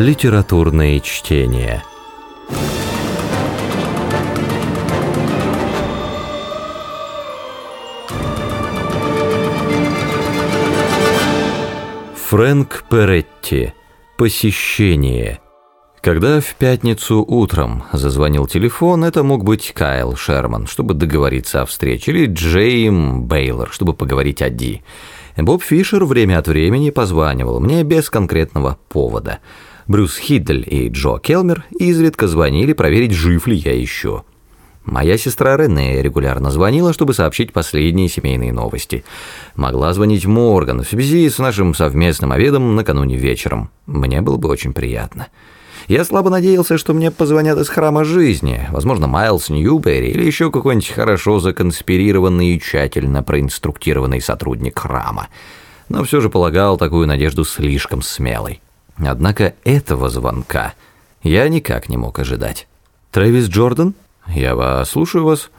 Литературные чтения. Фрэнк Перетти. Посещение. Когда в пятницу утром зазвонил телефон, это мог быть Кайл Шерман, чтобы договориться о встрече, или Джейм Бейлор, чтобы поговорить о Ди. Боб Фишер время от времени позванивал мне без конкретного повода. Брюс Хиддель и Джо Келмер изредка звонили проверить, жив ли я еще. Моя сестра Рене регулярно звонила, чтобы сообщить последние семейные новости. Могла звонить Морган в связи с нашим совместным обедом накануне вечером. Мне было бы очень приятно. Я слабо надеялся, что мне позвонят из храма жизни, возможно, Майлз Ньюберри или еще какой-нибудь хорошо законспирированный и тщательно проинструктированный сотрудник храма. Но все же полагал такую надежду слишком смелой. Однако этого звонка я никак не мог ожидать. «Трэвис Джордан?» «Я вас слушаю вас».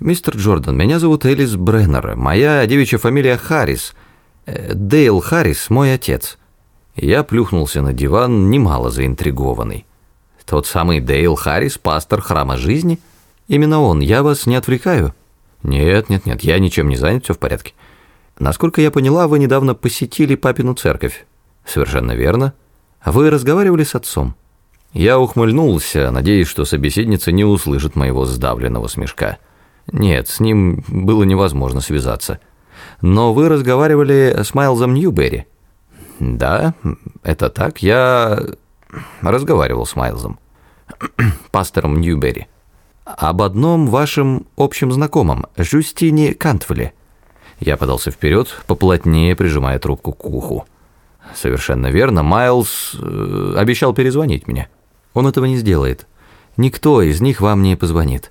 «Мистер Джордан, меня зовут Элис Бреннер. Моя девичья фамилия Харрис. Э, Дейл Харрис, мой отец». Я плюхнулся на диван, немало заинтригованный. «Тот самый Дейл Харрис, пастор храма жизни? Именно он, я вас не отвлекаю?» «Нет, нет, нет, я ничем не занят, все в порядке». «Насколько я поняла, вы недавно посетили папину церковь». «Совершенно верно. Вы разговаривали с отцом?» Я ухмыльнулся, надеясь, что собеседница не услышит моего сдавленного смешка. Нет, с ним было невозможно связаться. Но вы разговаривали с Майлзом Ньюберри? Да, это так. Я разговаривал с Майлзом, пастором Ньюберри. Об одном вашем общем знакомом, Жюстине Кантвеле. Я подался вперед, поплотнее прижимая трубку к уху. Совершенно верно, Майлз э, обещал перезвонить мне. Он этого не сделает. Никто из них вам не позвонит.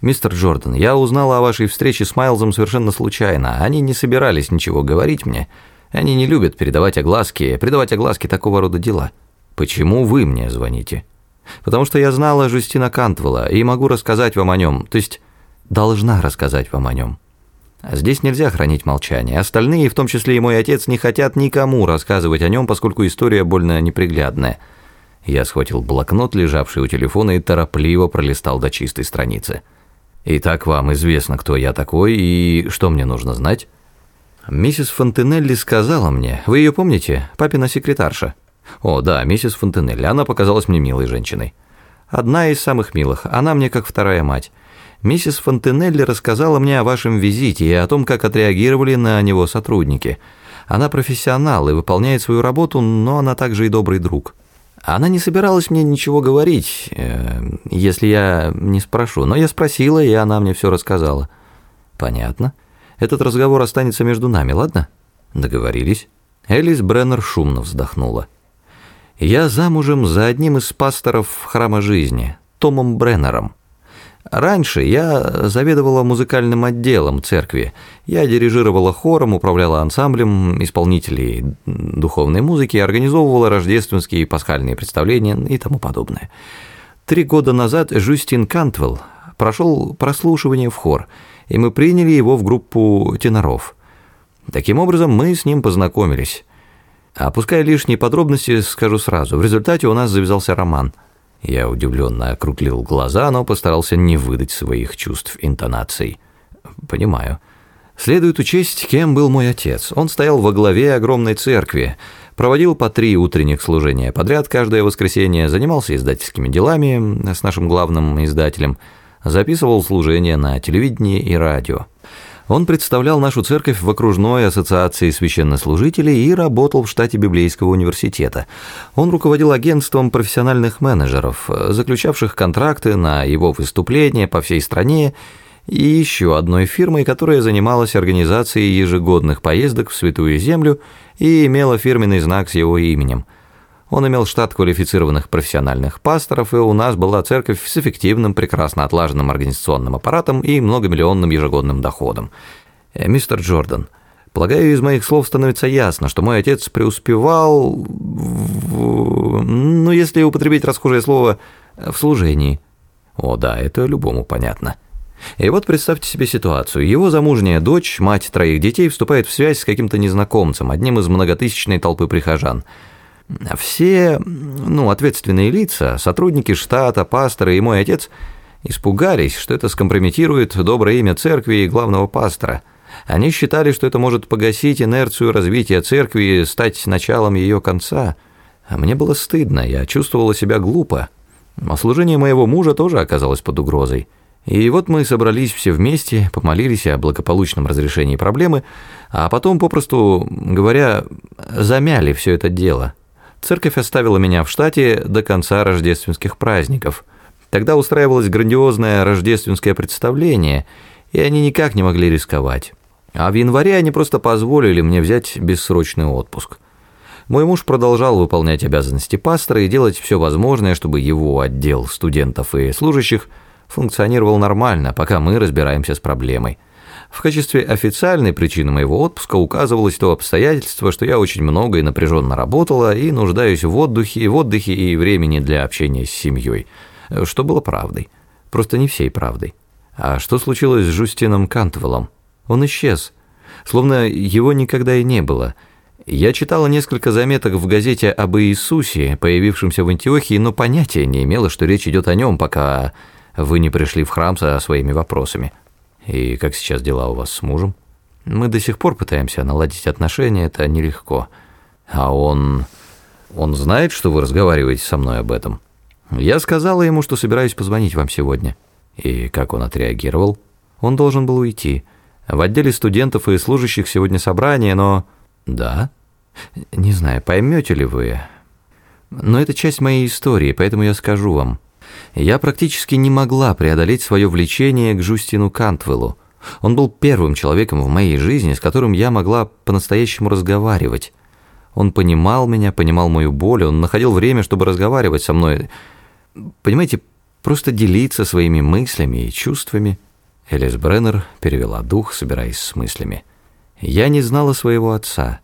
Мистер Джордан, я узнала о вашей встрече с Майлзом совершенно случайно. Они не собирались ничего говорить мне. Они не любят передавать огласки, придавать огласки такого рода дела. Почему вы мне звоните? Потому что я знала Жустина Кантвелла и могу рассказать вам о нем, то есть должна рассказать вам о нем. Здесь нельзя хранить молчание. Остальные, в том числе и мой отец, не хотят никому рассказывать о нем, поскольку история больно неприглядная. Я схватил блокнот, лежавший у телефона, и торопливо пролистал до чистой страницы. «Итак, вам известно, кто я такой и что мне нужно знать?» «Миссис Фонтенелли сказала мне, вы ее помните, папина секретарша?» «О, да, миссис Фонтенелли, она показалась мне милой женщиной». «Одна из самых милых, она мне как вторая мать. Миссис Фонтенелли рассказала мне о вашем визите и о том, как отреагировали на него сотрудники. Она профессионал и выполняет свою работу, но она также и добрый друг». Она не собиралась мне ничего говорить, э, если я не спрошу, но я спросила, и она мне все рассказала. Понятно. Этот разговор останется между нами, ладно? Договорились. Элис Бреннер шумно вздохнула. Я замужем за одним из пасторов храма жизни, Томом Бреннером. Раньше я заведовала музыкальным отделом церкви. Я дирижировала хором, управляла ансамблем исполнителей духовной музыки, организовывала рождественские и пасхальные представления и тому подобное. Три года назад Жюстин Кантвелл прошел прослушивание в хор, и мы приняли его в группу теноров. Таким образом, мы с ним познакомились. Опуская лишние подробности, скажу сразу, в результате у нас завязался роман – я удивленно округлил глаза, но постарался не выдать своих чувств интонаций. «Понимаю. Следует учесть, кем был мой отец. Он стоял во главе огромной церкви, проводил по три утренних служения подряд каждое воскресенье, занимался издательскими делами с нашим главным издателем, записывал служения на телевидении и радио. Он представлял нашу церковь в окружной ассоциации священнослужителей и работал в штате Библейского университета. Он руководил агентством профессиональных менеджеров, заключавших контракты на его выступления по всей стране, и еще одной фирмой, которая занималась организацией ежегодных поездок в Святую Землю и имела фирменный знак с его именем – он имел штат квалифицированных профессиональных пасторов, и у нас была церковь с эффективным, прекрасно отлаженным организационным аппаратом и многомиллионным ежегодным доходом. Э, мистер Джордан, полагаю, из моих слов становится ясно, что мой отец преуспевал в... ну, если употребить расхожее слово, в служении. О, да, это любому понятно. И вот представьте себе ситуацию. Его замужняя дочь, мать троих детей, вступает в связь с каким-то незнакомцем, одним из многотысячной толпы прихожан – Все, ну, ответственные лица, сотрудники штата, пасторы и мой отец испугались, что это скомпрометирует доброе имя церкви и главного пастора. Они считали, что это может погасить инерцию развития церкви и стать началом ее конца. А мне было стыдно, я чувствовала себя глупо. А служение моего мужа тоже оказалось под угрозой. И вот мы собрались все вместе, помолились о благополучном разрешении проблемы, а потом, попросту говоря, замяли все это дело. Церковь оставила меня в штате до конца рождественских праздников. Тогда устраивалось грандиозное рождественское представление, и они никак не могли рисковать. А в январе они просто позволили мне взять бессрочный отпуск. Мой муж продолжал выполнять обязанности пастора и делать все возможное, чтобы его отдел студентов и служащих – функционировал нормально, пока мы разбираемся с проблемой. В качестве официальной причины моего отпуска указывалось то обстоятельство, что я очень много и напряженно работала и нуждаюсь в отдыхе, в отдыхе и времени для общения с семьей, что было правдой. Просто не всей правдой. А что случилось с Жустином Кантвеллом? Он исчез, словно его никогда и не было. Я читала несколько заметок в газете об Иисусе, появившемся в Антиохии, но понятия не имела, что речь идет о нем, пока вы не пришли в храм со своими вопросами. И как сейчас дела у вас с мужем? Мы до сих пор пытаемся наладить отношения, это нелегко. А он... Он знает, что вы разговариваете со мной об этом? Я сказала ему, что собираюсь позвонить вам сегодня. И как он отреагировал? Он должен был уйти. В отделе студентов и служащих сегодня собрание, но... Да? Не знаю, поймете ли вы... Но это часть моей истории, поэтому я скажу вам я практически не могла преодолеть свое влечение к Жустину Кантвеллу. Он был первым человеком в моей жизни, с которым я могла по-настоящему разговаривать. Он понимал меня, понимал мою боль, он находил время, чтобы разговаривать со мной. Понимаете, просто делиться своими мыслями и чувствами. Элис Бреннер перевела дух, собираясь с мыслями. Я не знала своего отца.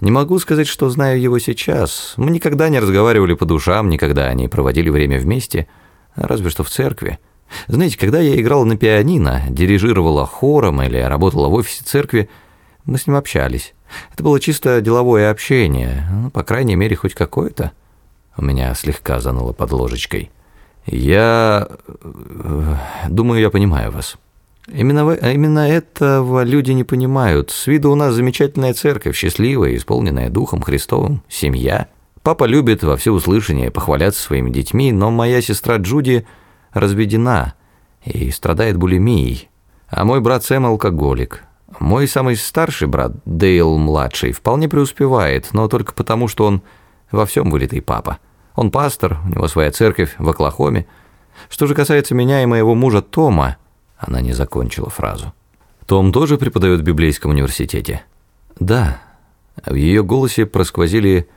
Не могу сказать, что знаю его сейчас. Мы никогда не разговаривали по душам, никогда не проводили время вместе – разве что в церкви. Знаете, когда я играл на пианино, дирижировала хором или работала в офисе церкви, мы с ним общались. Это было чисто деловое общение, ну, по крайней мере, хоть какое-то. У меня слегка заныло под ложечкой. Я... Э, думаю, я понимаю вас. Именно, именно этого люди не понимают. С виду у нас замечательная церковь, счастливая, исполненная Духом Христовым, семья – Папа любит во всеуслышание похваляться своими детьми, но моя сестра Джуди разведена и страдает булимией, а мой брат Сэм алкоголик. Мой самый старший брат, Дейл-младший, вполне преуспевает, но только потому, что он во всем вылитый папа. Он пастор, у него своя церковь в Оклахоме. Что же касается меня и моего мужа Тома, она не закончила фразу. Том тоже преподает в библейском университете? Да. В ее голосе просквозили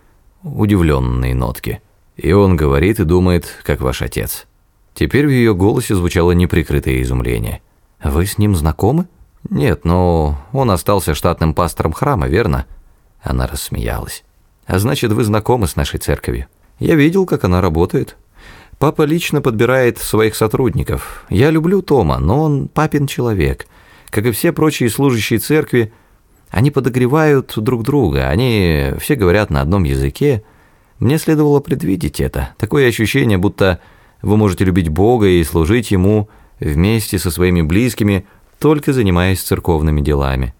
удивленные нотки. И он говорит и думает, как ваш отец. Теперь в ее голосе звучало неприкрытое изумление. «Вы с ним знакомы?» «Нет, но он остался штатным пастором храма, верно?» Она рассмеялась. «А значит, вы знакомы с нашей церковью. Я видел, как она работает. Папа лично подбирает своих сотрудников. Я люблю Тома, но он папин человек. Как и все прочие служащие церкви, они подогревают друг друга, они все говорят на одном языке. Мне следовало предвидеть это. Такое ощущение, будто вы можете любить Бога и служить Ему вместе со своими близкими, только занимаясь церковными делами.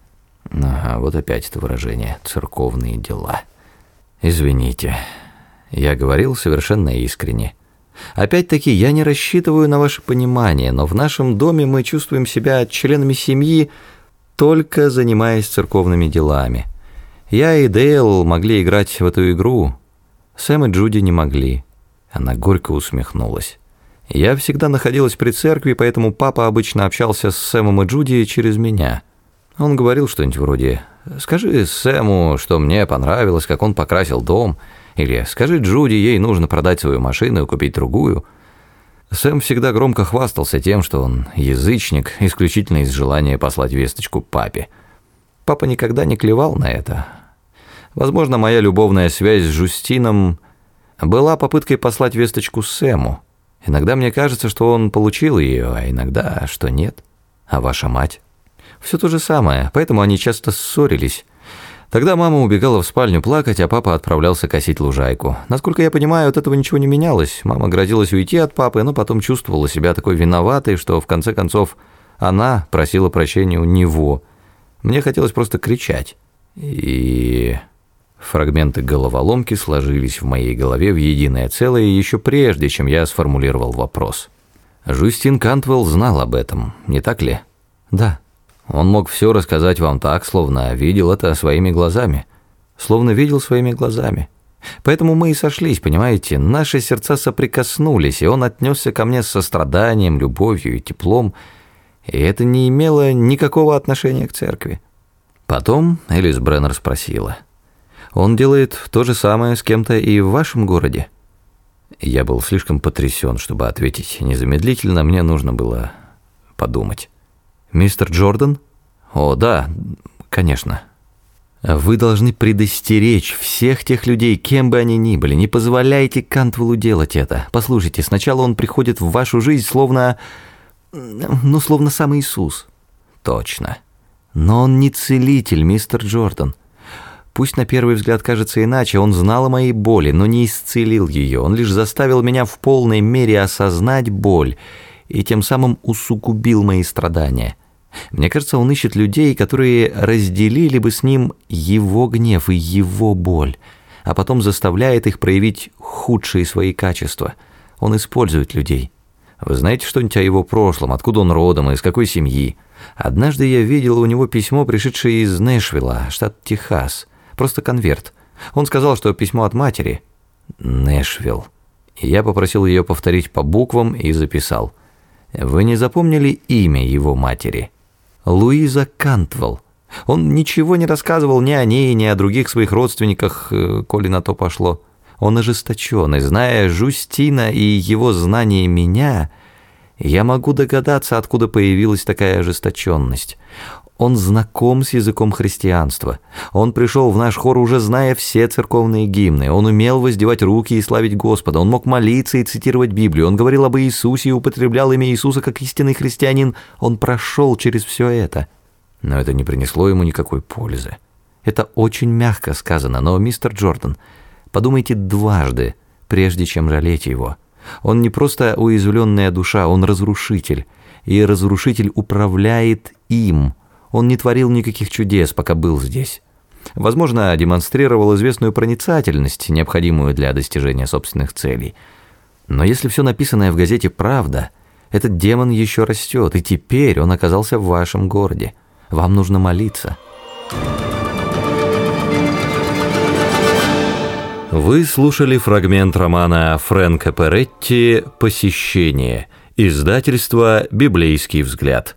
Ага, вот опять это выражение «церковные дела». Извините, я говорил совершенно искренне. Опять-таки, я не рассчитываю на ваше понимание, но в нашем доме мы чувствуем себя членами семьи, только занимаясь церковными делами. Я и Дейл могли играть в эту игру, Сэм и Джуди не могли. Она горько усмехнулась. Я всегда находилась при церкви, поэтому папа обычно общался с Сэмом и Джуди через меня. Он говорил что-нибудь вроде «Скажи Сэму, что мне понравилось, как он покрасил дом», или «Скажи Джуди, ей нужно продать свою машину и купить другую». Сэм всегда громко хвастался тем, что он язычник, исключительно из желания послать весточку папе. Папа никогда не клевал на это. Возможно, моя любовная связь с Жустином была попыткой послать весточку Сэму. Иногда мне кажется, что он получил ее, а иногда, что нет. А ваша мать? Все то же самое, поэтому они часто ссорились. Тогда мама убегала в спальню плакать, а папа отправлялся косить лужайку. Насколько я понимаю, от этого ничего не менялось. Мама грозилась уйти от папы, но потом чувствовала себя такой виноватой, что в конце концов она просила прощения у него. Мне хотелось просто кричать. И... Фрагменты головоломки сложились в моей голове в единое целое еще прежде, чем я сформулировал вопрос. Жюстин Кантвелл знал об этом, не так ли? Да. Он мог все рассказать вам так, словно видел это своими глазами. Словно видел своими глазами. Поэтому мы и сошлись, понимаете? Наши сердца соприкоснулись, и он отнесся ко мне с состраданием, любовью и теплом, и это не имело никакого отношения к церкви. Потом Элис Бреннер спросила. «Он делает то же самое с кем-то и в вашем городе?» Я был слишком потрясен, чтобы ответить незамедлительно, мне нужно было подумать. «Мистер Джордан?» «О, да, конечно». «Вы должны предостеречь всех тех людей, кем бы они ни были. Не позволяйте Кантвеллу делать это. Послушайте, сначала он приходит в вашу жизнь словно... ну, словно сам Иисус». «Точно». «Но он не целитель, мистер Джордан. Пусть на первый взгляд кажется иначе, он знал о моей боли, но не исцелил ее. Он лишь заставил меня в полной мере осознать боль и тем самым усугубил мои страдания». Мне кажется, он ищет людей, которые разделили бы с ним его гнев и его боль, а потом заставляет их проявить худшие свои качества. Он использует людей. Вы знаете что-нибудь о его прошлом, откуда он родом и из какой семьи? Однажды я видел у него письмо, пришедшее из Нэшвилла, штат Техас. Просто конверт. Он сказал, что письмо от матери. Нэшвилл. Я попросил ее повторить по буквам и записал. Вы не запомнили имя его матери? Луиза Кантвелл. Он ничего не рассказывал ни о ней, ни о других своих родственниках, э, коли на то пошло. Он ожесточенный, зная Жустина и его знание меня, я могу догадаться, откуда появилась такая ожесточенность. Он знаком с языком христианства. Он пришел в наш хор, уже зная все церковные гимны. Он умел воздевать руки и славить Господа. Он мог молиться и цитировать Библию. Он говорил об Иисусе и употреблял имя Иисуса как истинный христианин. Он прошел через все это. Но это не принесло ему никакой пользы. Это очень мягко сказано, но, мистер Джордан, подумайте дважды, прежде чем жалеть его. Он не просто уязвленная душа, он разрушитель. И разрушитель управляет им – он не творил никаких чудес, пока был здесь. Возможно, демонстрировал известную проницательность, необходимую для достижения собственных целей. Но если все написанное в газете правда, этот демон еще растет, и теперь он оказался в вашем городе. Вам нужно молиться. Вы слушали фрагмент романа Фрэнка Перетти «Посещение», издательство «Библейский взгляд».